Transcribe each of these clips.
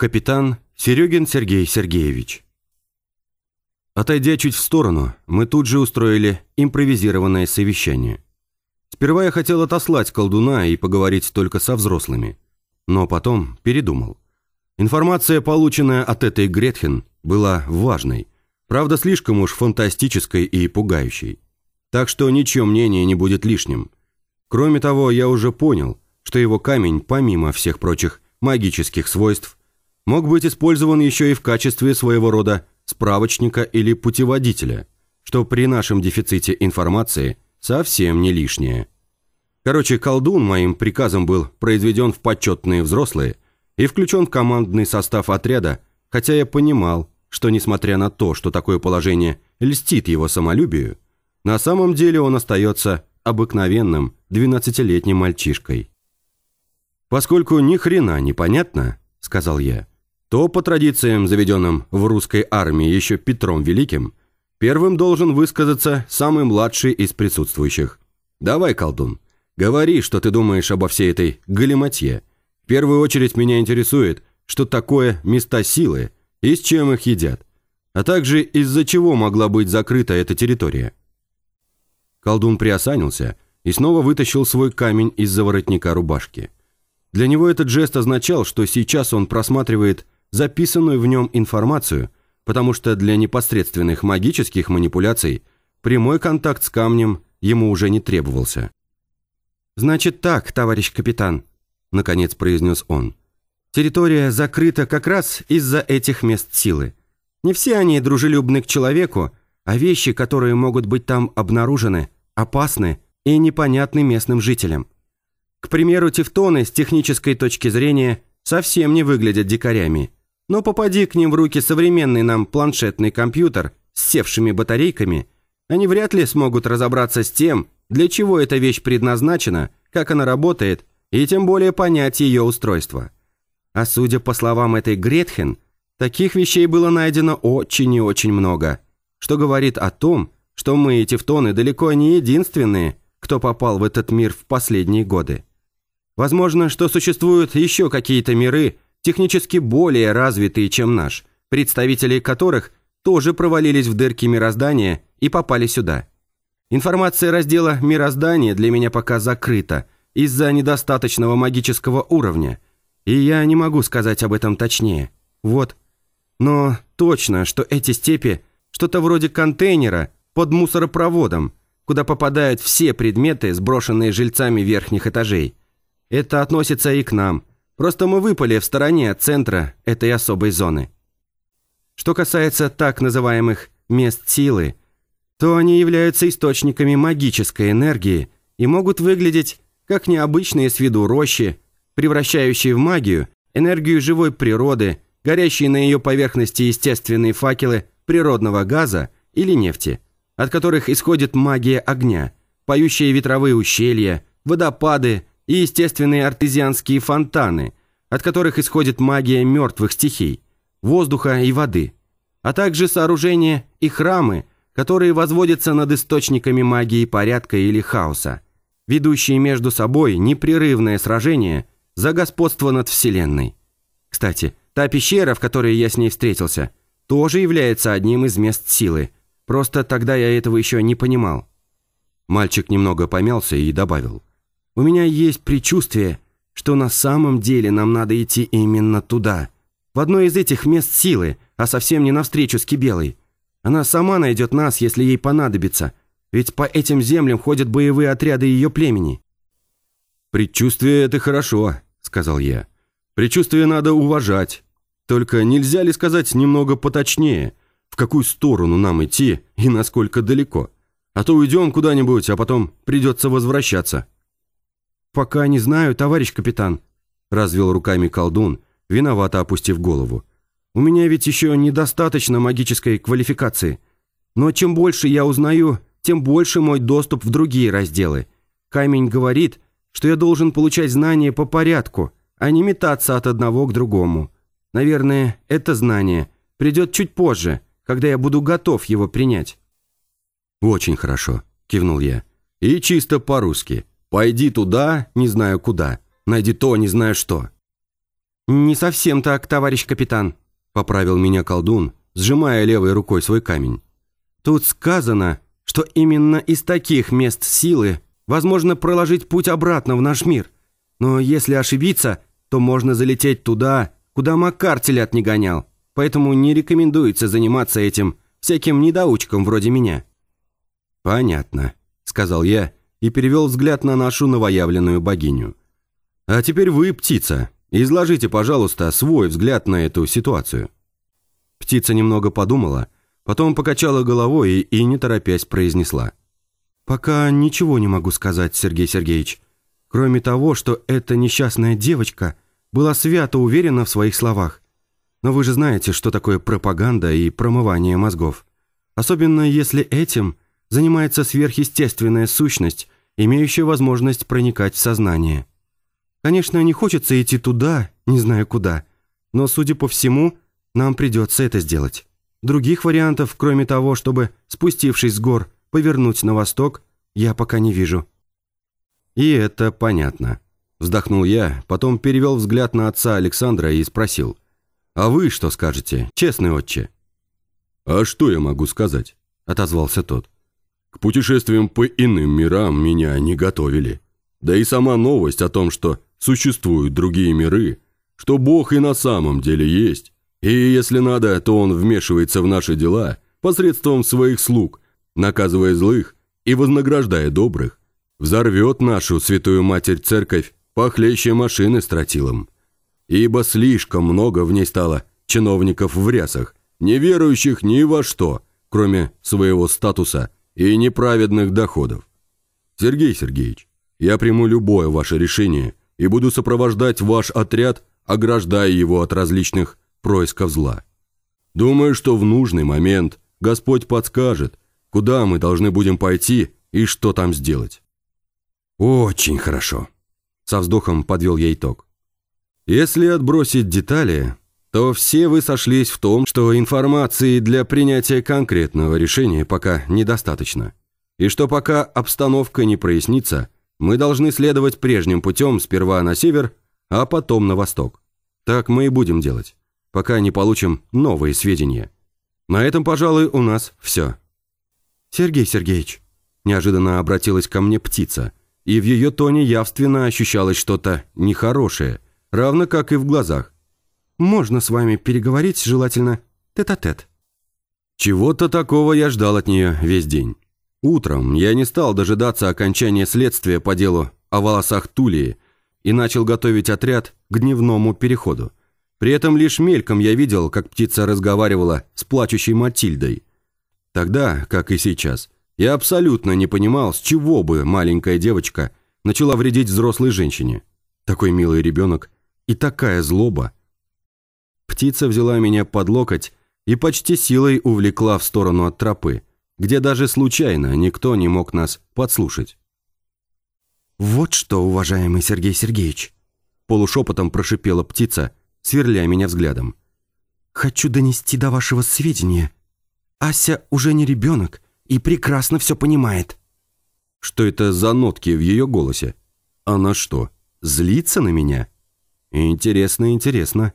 Капитан Серегин Сергей Сергеевич. Отойдя чуть в сторону, мы тут же устроили импровизированное совещание. Сперва я хотел отослать колдуна и поговорить только со взрослыми. Но потом передумал. Информация, полученная от этой Гретхен, была важной. Правда, слишком уж фантастической и пугающей. Так что ничье мнение не будет лишним. Кроме того, я уже понял, что его камень, помимо всех прочих магических свойств, мог быть использован еще и в качестве своего рода справочника или путеводителя, что при нашем дефиците информации совсем не лишнее. Короче, колдун моим приказом был произведен в почетные взрослые и включен в командный состав отряда, хотя я понимал, что несмотря на то, что такое положение льстит его самолюбию, на самом деле он остается обыкновенным 12-летним мальчишкой. «Поскольку ни хрена непонятно», — сказал я, то по традициям, заведенным в русской армии еще Петром Великим, первым должен высказаться самый младший из присутствующих. «Давай, колдун, говори, что ты думаешь обо всей этой галиматье. В первую очередь меня интересует, что такое места силы и с чем их едят, а также из-за чего могла быть закрыта эта территория». Колдун приосанился и снова вытащил свой камень из-за воротника рубашки. Для него этот жест означал, что сейчас он просматривает записанную в нем информацию, потому что для непосредственных магических манипуляций прямой контакт с камнем ему уже не требовался. «Значит так, товарищ капитан», — наконец произнес он. «Территория закрыта как раз из-за этих мест силы. Не все они дружелюбны к человеку, а вещи, которые могут быть там обнаружены, опасны и непонятны местным жителям. К примеру, тефтоны с технической точки зрения совсем не выглядят дикарями. Но попади к ним в руки современный нам планшетный компьютер с севшими батарейками, они вряд ли смогут разобраться с тем, для чего эта вещь предназначена, как она работает, и тем более понять ее устройство. А судя по словам этой Гретхен, таких вещей было найдено очень и очень много, что говорит о том, что мы и тефтоны далеко не единственные, кто попал в этот мир в последние годы. Возможно, что существуют еще какие-то миры, технически более развитые, чем наш, представители которых тоже провалились в дырки мироздания и попали сюда. Информация раздела «Мироздание» для меня пока закрыта из-за недостаточного магического уровня, и я не могу сказать об этом точнее. Вот. Но точно, что эти степи – что-то вроде контейнера под мусоропроводом, куда попадают все предметы, сброшенные жильцами верхних этажей. Это относится и к нам – Просто мы выпали в стороне от центра этой особой зоны. Что касается так называемых «мест силы», то они являются источниками магической энергии и могут выглядеть как необычные с виду рощи, превращающие в магию энергию живой природы, горящие на ее поверхности естественные факелы природного газа или нефти, от которых исходит магия огня, поющие ветровые ущелья, водопады и естественные артезианские фонтаны, от которых исходит магия мертвых стихий, воздуха и воды, а также сооружения и храмы, которые возводятся над источниками магии порядка или хаоса, ведущие между собой непрерывное сражение за господство над Вселенной. Кстати, та пещера, в которой я с ней встретился, тоже является одним из мест силы, просто тогда я этого еще не понимал. Мальчик немного помялся и добавил – у меня есть предчувствие, что на самом деле нам надо идти именно туда. В одно из этих мест силы, а совсем не навстречу с Кибелой. Она сама найдет нас, если ей понадобится, ведь по этим землям ходят боевые отряды ее племени». «Предчувствие – это хорошо», – сказал я. «Предчувствие надо уважать. Только нельзя ли сказать немного поточнее, в какую сторону нам идти и насколько далеко? А то уйдем куда-нибудь, а потом придется возвращаться». «Пока не знаю, товарищ капитан», – развел руками колдун, виновато опустив голову. «У меня ведь еще недостаточно магической квалификации. Но чем больше я узнаю, тем больше мой доступ в другие разделы. Камень говорит, что я должен получать знания по порядку, а не метаться от одного к другому. Наверное, это знание придет чуть позже, когда я буду готов его принять». «Очень хорошо», – кивнул я. «И чисто по-русски. Пойди туда, не знаю куда. Найди то, не знаю что». «Не совсем так, товарищ капитан», — поправил меня колдун, сжимая левой рукой свой камень. «Тут сказано, что именно из таких мест силы возможно проложить путь обратно в наш мир. Но если ошибиться, то можно залететь туда, куда Макар телят не гонял. Поэтому не рекомендуется заниматься этим всяким недоучком вроде меня». «Понятно», — сказал я и перевел взгляд на нашу новоявленную богиню. «А теперь вы, птица, изложите, пожалуйста, свой взгляд на эту ситуацию». Птица немного подумала — Потом покачала головой и, и не торопясь, произнесла. «Пока ничего не могу сказать, Сергей Сергеевич. Кроме того, что эта несчастная девочка была свято уверена в своих словах. Но вы же знаете, что такое пропаганда и промывание мозгов. Особенно если этим занимается сверхъестественная сущность, имеющая возможность проникать в сознание. Конечно, не хочется идти туда, не знаю куда, но, судя по всему, нам придется это сделать». Других вариантов, кроме того, чтобы, спустившись с гор, повернуть на восток, я пока не вижу». «И это понятно», – вздохнул я, потом перевел взгляд на отца Александра и спросил. «А вы что скажете, честный отче?» «А что я могу сказать?» – отозвался тот. «К путешествиям по иным мирам меня не готовили. Да и сама новость о том, что существуют другие миры, что Бог и на самом деле есть, и если надо, то он вмешивается в наши дела посредством своих слуг, наказывая злых и вознаграждая добрых, взорвет нашу святую Матерь Церковь похлеще машины с тротилом. Ибо слишком много в ней стало чиновников в рясах, не верующих ни во что, кроме своего статуса и неправедных доходов. Сергей Сергеевич, я приму любое ваше решение и буду сопровождать ваш отряд, ограждая его от различных происков зла. Думаю, что в нужный момент Господь подскажет, куда мы должны будем пойти и что там сделать. Очень хорошо. Со вздохом подвел я итог. Если отбросить детали, то все вы сошлись в том, что информации для принятия конкретного решения пока недостаточно. И что пока обстановка не прояснится, мы должны следовать прежним путем сперва на север, а потом на восток. Так мы и будем делать пока не получим новые сведения. На этом, пожалуй, у нас все. Сергей Сергеевич, неожиданно обратилась ко мне птица, и в ее тоне явственно ощущалось что-то нехорошее, равно как и в глазах. Можно с вами переговорить, желательно тет-а-тет. -тет. Чего-то такого я ждал от нее весь день. Утром я не стал дожидаться окончания следствия по делу о волосах Тулии и начал готовить отряд к дневному переходу. При этом лишь мельком я видел, как птица разговаривала с плачущей Матильдой. Тогда, как и сейчас, я абсолютно не понимал, с чего бы маленькая девочка начала вредить взрослой женщине. Такой милый ребенок и такая злоба. Птица взяла меня под локоть и почти силой увлекла в сторону от тропы, где даже случайно никто не мог нас подслушать. «Вот что, уважаемый Сергей Сергеевич!» полушепотом прошипела птица – сверля меня взглядом. «Хочу донести до вашего сведения. Ася уже не ребенок и прекрасно все понимает». Что это за нотки в ее голосе? Она что, злится на меня? Интересно, интересно.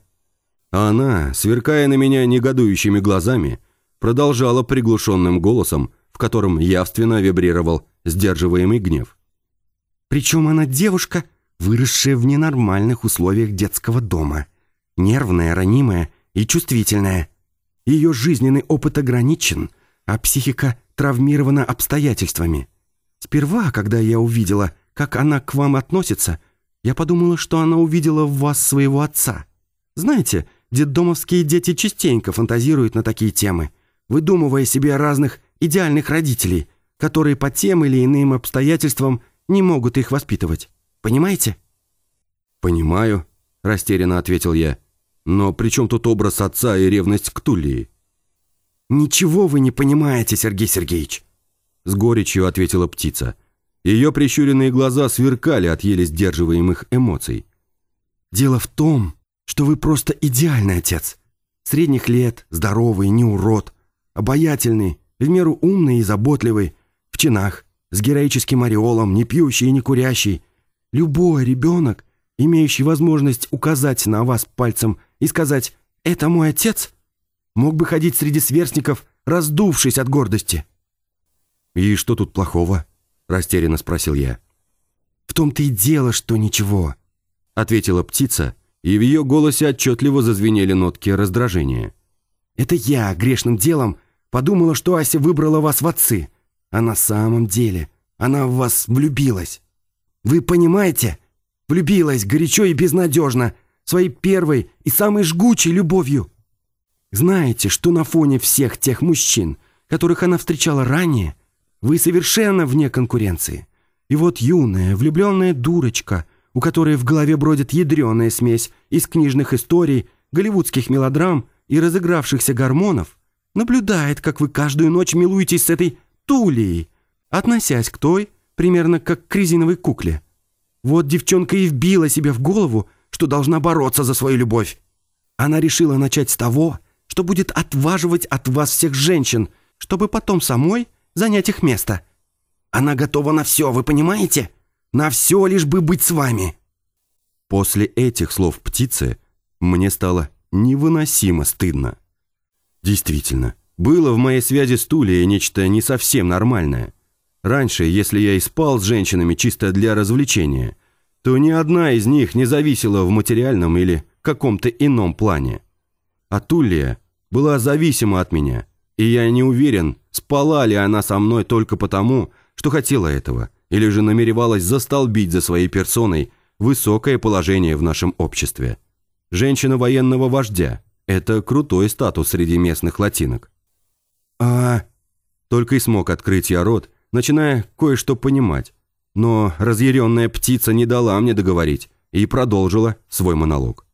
А она, сверкая на меня негодующими глазами, продолжала приглушенным голосом, в котором явственно вибрировал сдерживаемый гнев. «Причем она девушка, выросшая в ненормальных условиях детского дома нервная, ранимая и чувствительная. Ее жизненный опыт ограничен, а психика травмирована обстоятельствами. Сперва, когда я увидела, как она к вам относится, я подумала, что она увидела в вас своего отца. Знаете, детдомовские дети частенько фантазируют на такие темы, выдумывая себе разных идеальных родителей, которые по тем или иным обстоятельствам не могут их воспитывать. Понимаете? «Понимаю», – растерянно ответил я. Но при чем тут образ отца и ревность к Тулии? «Ничего вы не понимаете, Сергей Сергеевич!» С горечью ответила птица. Ее прищуренные глаза сверкали от еле сдерживаемых эмоций. «Дело в том, что вы просто идеальный отец. Средних лет, здоровый, не урод, обаятельный, в меру умный и заботливый, в чинах, с героическим ореолом, не пьющий и не курящий. Любой ребенок имеющий возможность указать на вас пальцем и сказать «это мой отец», мог бы ходить среди сверстников, раздувшись от гордости. «И что тут плохого?» – растерянно спросил я. «В том-то и дело, что ничего», – ответила птица, и в ее голосе отчетливо зазвенели нотки раздражения. «Это я грешным делом подумала, что Ася выбрала вас в отцы, а на самом деле она в вас влюбилась. Вы понимаете? Влюбилась горячо и безнадежно, своей первой и самой жгучей любовью. Знаете, что на фоне всех тех мужчин, которых она встречала ранее, вы совершенно вне конкуренции. И вот юная, влюбленная дурочка, у которой в голове бродит ядреная смесь из книжных историй, голливудских мелодрам и разыгравшихся гормонов, наблюдает, как вы каждую ночь милуетесь с этой Тулией, относясь к той примерно как к резиновой кукле. Вот девчонка и вбила себе в голову, что должна бороться за свою любовь. Она решила начать с того, что будет отваживать от вас всех женщин, чтобы потом самой занять их место. Она готова на все, вы понимаете? На все, лишь бы быть с вами». После этих слов птицы мне стало невыносимо стыдно. Действительно, было в моей связи с Тулей нечто не совсем нормальное. Раньше, если я и спал с женщинами чисто для развлечения, то ни одна из них не зависела в материальном или каком-то ином плане. А Тулия была зависима от меня, и я не уверен, спала ли она со мной только потому, что хотела этого, или же намеревалась застолбить за своей персоной высокое положение в нашем обществе. Женщина военного вождя – это крутой статус среди местных латинок. «А...» Только и смог открыть я рот, начиная кое-что понимать. Но разъяренная птица не дала мне договорить и продолжила свой монолог.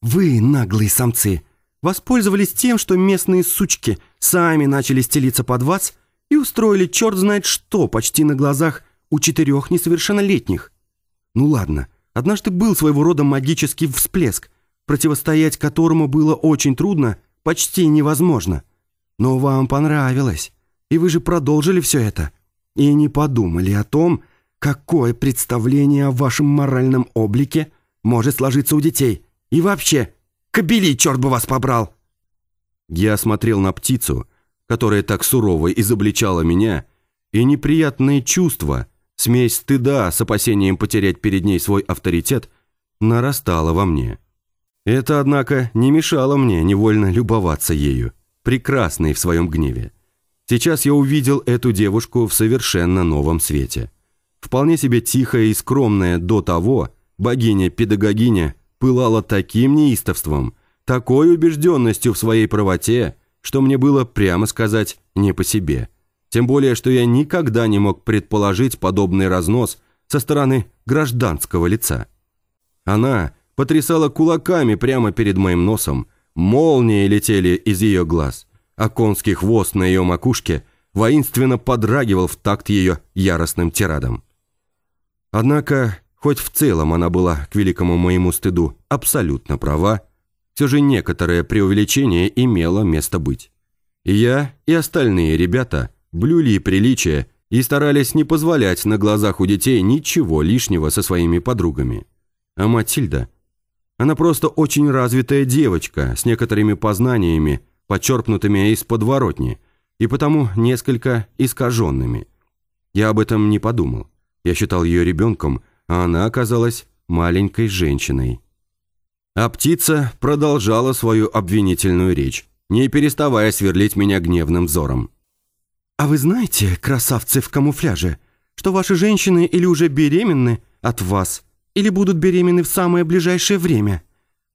«Вы, наглые самцы, воспользовались тем, что местные сучки сами начали стелиться под вас и устроили черт знает что почти на глазах у четырех несовершеннолетних. Ну ладно, однажды был своего рода магический всплеск, противостоять которому было очень трудно, почти невозможно. Но вам понравилось. И вы же продолжили все это. И не подумали о том, какое представление о вашем моральном облике может сложиться у детей. И вообще, кобели, черт бы вас побрал!» Я смотрел на птицу, которая так сурово изобличала меня, и неприятные чувства, смесь стыда с опасением потерять перед ней свой авторитет, нарастала во мне. Это, однако, не мешало мне невольно любоваться ею, прекрасной в своем гневе. Сейчас я увидел эту девушку в совершенно новом свете. Вполне себе тихая и скромная до того, богиня-педагогиня пылала таким неистовством, такой убежденностью в своей правоте, что мне было, прямо сказать, не по себе. Тем более, что я никогда не мог предположить подобный разнос со стороны гражданского лица. Она потрясала кулаками прямо перед моим носом, молнии летели из ее глаз – а конский хвост на ее макушке воинственно подрагивал в такт ее яростным тирадом. Однако, хоть в целом она была, к великому моему стыду, абсолютно права, все же некоторое преувеличение имело место быть. И я, и остальные ребята блюли приличия и старались не позволять на глазах у детей ничего лишнего со своими подругами. А Матильда? Она просто очень развитая девочка с некоторыми познаниями, почерпнутыми из подворотни, и потому несколько искаженными. Я об этом не подумал. Я считал ее ребенком, а она оказалась маленькой женщиной. А птица продолжала свою обвинительную речь, не переставая сверлить меня гневным взором. «А вы знаете, красавцы в камуфляже, что ваши женщины или уже беременны от вас, или будут беременны в самое ближайшее время?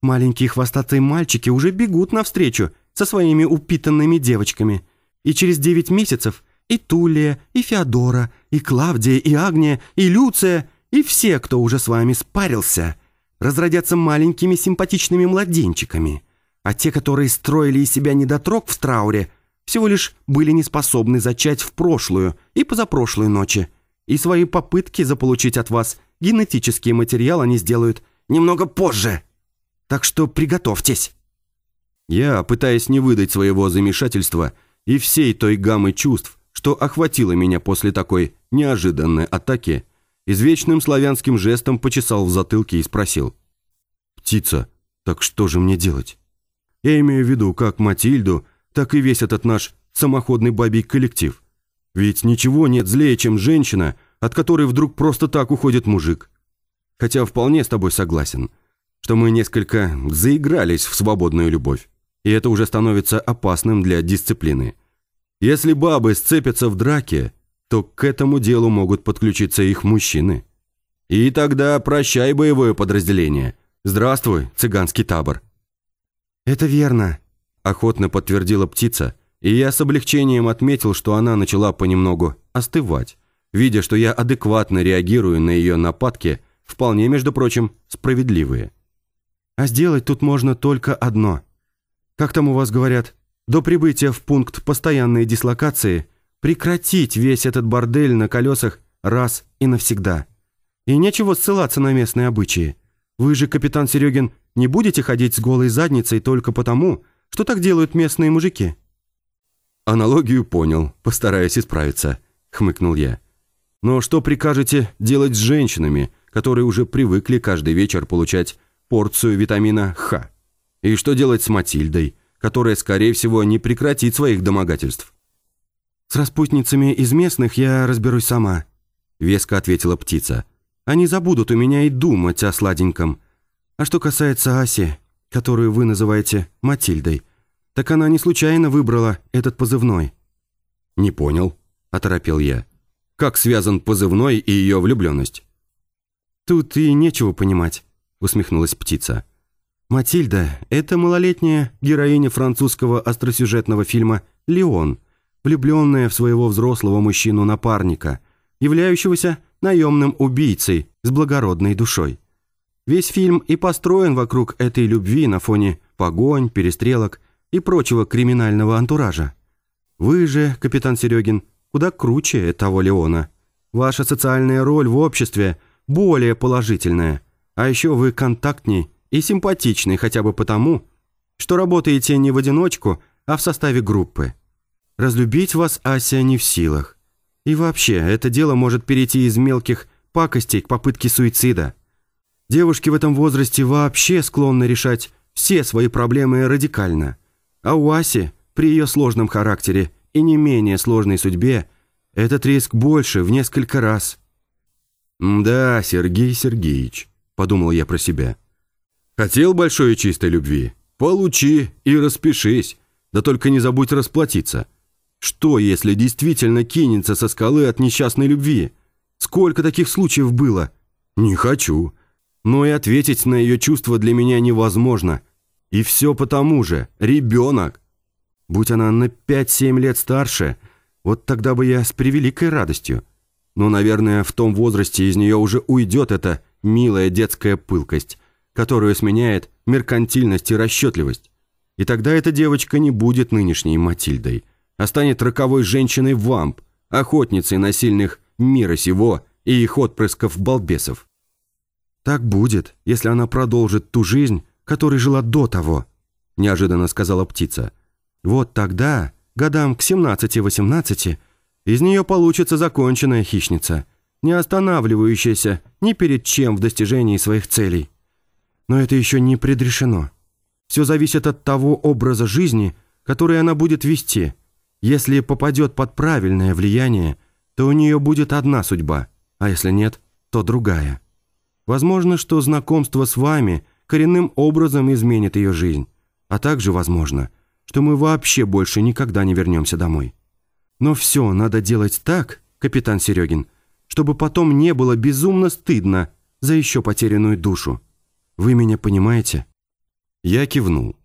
Маленькие хвостатые мальчики уже бегут навстречу со своими упитанными девочками. И через девять месяцев и Тулия, и Феодора, и Клавдия, и Агния, и Люция, и все, кто уже с вами спарился, разродятся маленькими симпатичными младенчиками. А те, которые строили из себя недотрог в трауре, всего лишь были не способны зачать в прошлую и позапрошлую ночи. И свои попытки заполучить от вас генетический материал они сделают немного позже. Так что приготовьтесь. Я, пытаясь не выдать своего замешательства и всей той гаммы чувств, что охватило меня после такой неожиданной атаки, извечным славянским жестом почесал в затылке и спросил. «Птица, так что же мне делать? Я имею в виду как Матильду, так и весь этот наш самоходный бабий коллектив. Ведь ничего нет злее, чем женщина, от которой вдруг просто так уходит мужик. Хотя вполне с тобой согласен, что мы несколько заигрались в свободную любовь, и это уже становится опасным для дисциплины. Если бабы сцепятся в драке, то к этому делу могут подключиться их мужчины. И тогда прощай боевое подразделение. Здравствуй, цыганский табор. «Это верно», – охотно подтвердила птица, и я с облегчением отметил, что она начала понемногу остывать, видя, что я адекватно реагирую на ее нападки, вполне, между прочим, справедливые. «А сделать тут можно только одно. Как там у вас говорят, до прибытия в пункт постоянной дислокации прекратить весь этот бордель на колесах раз и навсегда. И нечего ссылаться на местные обычаи. Вы же, капитан Серегин, не будете ходить с голой задницей только потому, что так делают местные мужики?» «Аналогию понял, постараюсь исправиться», — хмыкнул я. «Но что прикажете делать с женщинами, которые уже привыкли каждый вечер получать порцию витамина Х? И что делать с Матильдой, которая, скорее всего, не прекратит своих домогательств?» «С распутницами из местных я разберусь сама», — веско ответила птица. Они забудут у меня и думать о сладеньком. А что касается Аси, которую вы называете Матильдой, так она не случайно выбрала этот позывной». «Не понял», – оторопел я. «Как связан позывной и ее влюбленность?» «Тут и нечего понимать», – усмехнулась птица. «Матильда – это малолетняя героиня французского остросюжетного фильма «Леон», влюбленная в своего взрослого мужчину-напарника, являющегося наемным убийцей с благородной душой. Весь фильм и построен вокруг этой любви на фоне погонь, перестрелок и прочего криминального антуража. Вы же, капитан Серегин, куда круче того Леона. Ваша социальная роль в обществе более положительная, а еще вы контактней и симпатичный хотя бы потому, что работаете не в одиночку, а в составе группы. Разлюбить вас Ася не в силах. И вообще, это дело может перейти из мелких пакостей к попытке суицида. Девушки в этом возрасте вообще склонны решать все свои проблемы радикально. А у Аси, при ее сложном характере и не менее сложной судьбе, этот риск больше в несколько раз. «Да, Сергей Сергеевич», – подумал я про себя. «Хотел большой и чистой любви? Получи и распишись, да только не забудь расплатиться». Что, если действительно кинется со скалы от несчастной любви? Сколько таких случаев было? Не хочу. Но и ответить на ее чувства для меня невозможно. И все потому же. Ребенок. Будь она на 5-7 лет старше, вот тогда бы я с превеликой радостью. Но, наверное, в том возрасте из нее уже уйдет эта милая детская пылкость, которую сменяет меркантильность и расчетливость. И тогда эта девочка не будет нынешней Матильдой – а станет роковой женщиной-вамп, охотницей на сильных мира сего и их отпрысков-балбесов. «Так будет, если она продолжит ту жизнь, которой жила до того», неожиданно сказала птица. «Вот тогда, годам к 17-18, из нее получится законченная хищница, не останавливающаяся ни перед чем в достижении своих целей. Но это еще не предрешено. Все зависит от того образа жизни, который она будет вести – если попадет под правильное влияние, то у нее будет одна судьба, а если нет, то другая. Возможно, что знакомство с вами коренным образом изменит ее жизнь, а также возможно, что мы вообще больше никогда не вернемся домой. Но все надо делать так, капитан Серегин, чтобы потом не было безумно стыдно за еще потерянную душу. Вы меня понимаете?» Я кивнул.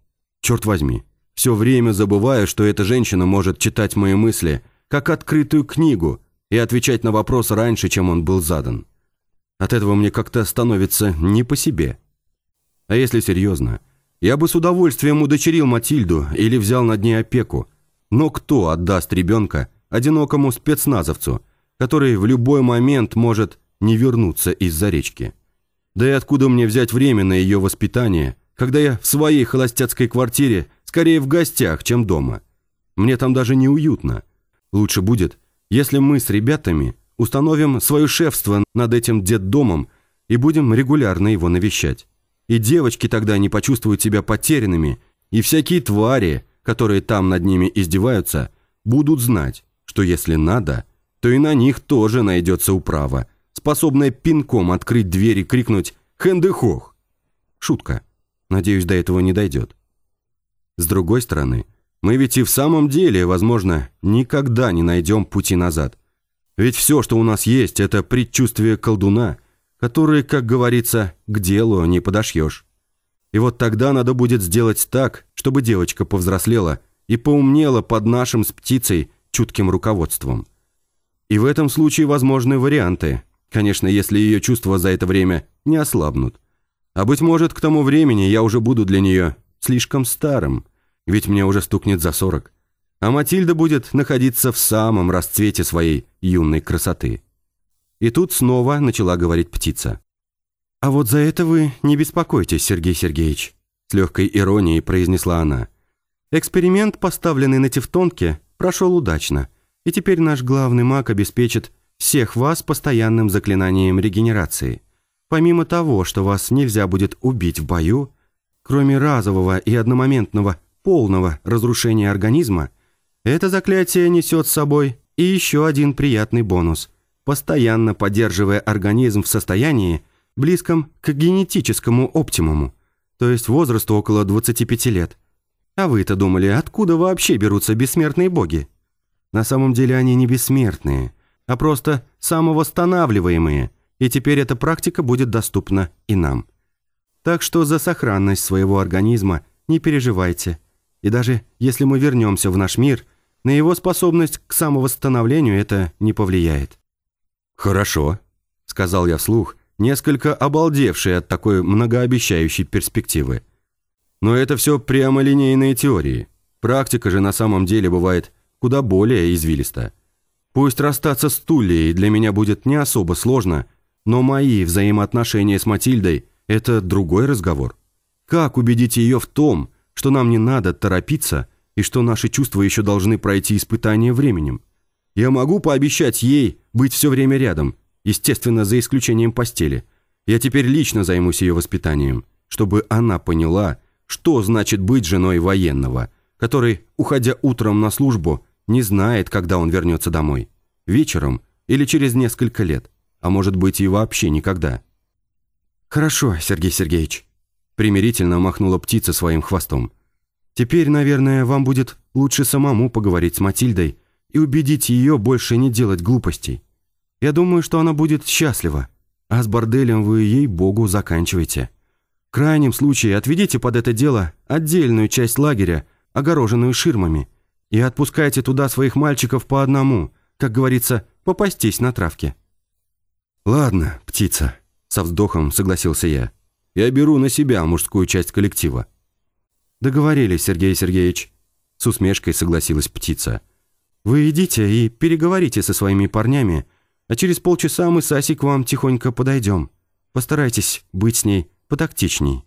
«Черт возьми, все время забываю, что эта женщина может читать мои мысли, как открытую книгу, и отвечать на вопрос раньше, чем он был задан. От этого мне как-то становится не по себе. А если серьезно, я бы с удовольствием удочерил Матильду или взял над ней опеку. Но кто отдаст ребенка одинокому спецназовцу, который в любой момент может не вернуться из-за речки? Да и откуда мне взять время на ее воспитание, когда я в своей холостяцкой квартире Скорее в гостях, чем дома. Мне там даже неуютно. Лучше будет, если мы с ребятами установим свое шефство над этим детдомом и будем регулярно его навещать. И девочки тогда не почувствуют себя потерянными, и всякие твари, которые там над ними издеваются, будут знать, что если надо, то и на них тоже найдется управа, способная пинком открыть дверь и крикнуть «Хэндехох!». Шутка. Надеюсь, до этого не дойдет. С другой стороны, мы ведь и в самом деле, возможно, никогда не найдем пути назад. Ведь все, что у нас есть, это предчувствие колдуна, которое, как говорится, к делу не подошьешь. И вот тогда надо будет сделать так, чтобы девочка повзрослела и поумнела под нашим с птицей чутким руководством. И в этом случае возможны варианты, конечно, если ее чувства за это время не ослабнут. А быть может, к тому времени я уже буду для нее слишком старым, ведь мне уже стукнет за сорок. А Матильда будет находиться в самом расцвете своей юной красоты. И тут снова начала говорить птица. «А вот за это вы не беспокойтесь, Сергей Сергеевич», с легкой иронией произнесла она. «Эксперимент, поставленный на Тевтонке, прошел удачно, и теперь наш главный маг обеспечит всех вас постоянным заклинанием регенерации. Помимо того, что вас нельзя будет убить в бою, кроме разового и одномоментного полного разрушения организма, это заклятие несет с собой и еще один приятный бонус, постоянно поддерживая организм в состоянии, близком к генетическому оптимуму, то есть возрасту около 25 лет. А вы-то думали, откуда вообще берутся бессмертные боги? На самом деле они не бессмертные, а просто самовосстанавливаемые, и теперь эта практика будет доступна и нам. Так что за сохранность своего организма не переживайте. И даже если мы вернемся в наш мир, на его способность к самовосстановлению это не повлияет. «Хорошо», — сказал я вслух, несколько обалдевший от такой многообещающей перспективы. Но это все прямолинейные теории. Практика же на самом деле бывает куда более извилиста. Пусть расстаться с Туллией для меня будет не особо сложно, но мои взаимоотношения с Матильдой – это другой разговор. Как убедить ее в том, что нам не надо торопиться и что наши чувства еще должны пройти испытание временем? Я могу пообещать ей быть все время рядом – естественно, за исключением постели. Я теперь лично займусь ее воспитанием, чтобы она поняла, что значит быть женой военного, который, уходя утром на службу, не знает, когда он вернется домой. Вечером или через несколько лет, а может быть и вообще никогда. «Хорошо, Сергей Сергеевич», – примирительно махнула птица своим хвостом. «Теперь, наверное, вам будет лучше самому поговорить с Матильдой и убедить ее больше не делать глупостей. Я думаю, что она будет счастлива. А с борделем вы, ей-богу, заканчиваете. В крайнем случае отведите под это дело отдельную часть лагеря, огороженную ширмами, и отпускайте туда своих мальчиков по одному, как говорится, попастись на травке». «Ладно, птица», — со вздохом согласился я. «Я беру на себя мужскую часть коллектива». «Договорились, Сергей Сергеевич», — с усмешкой согласилась птица. «Вы идите и переговорите со своими парнями, а через полчаса мы с Асей к вам тихонько подойдем. Постарайтесь быть с ней потактичней».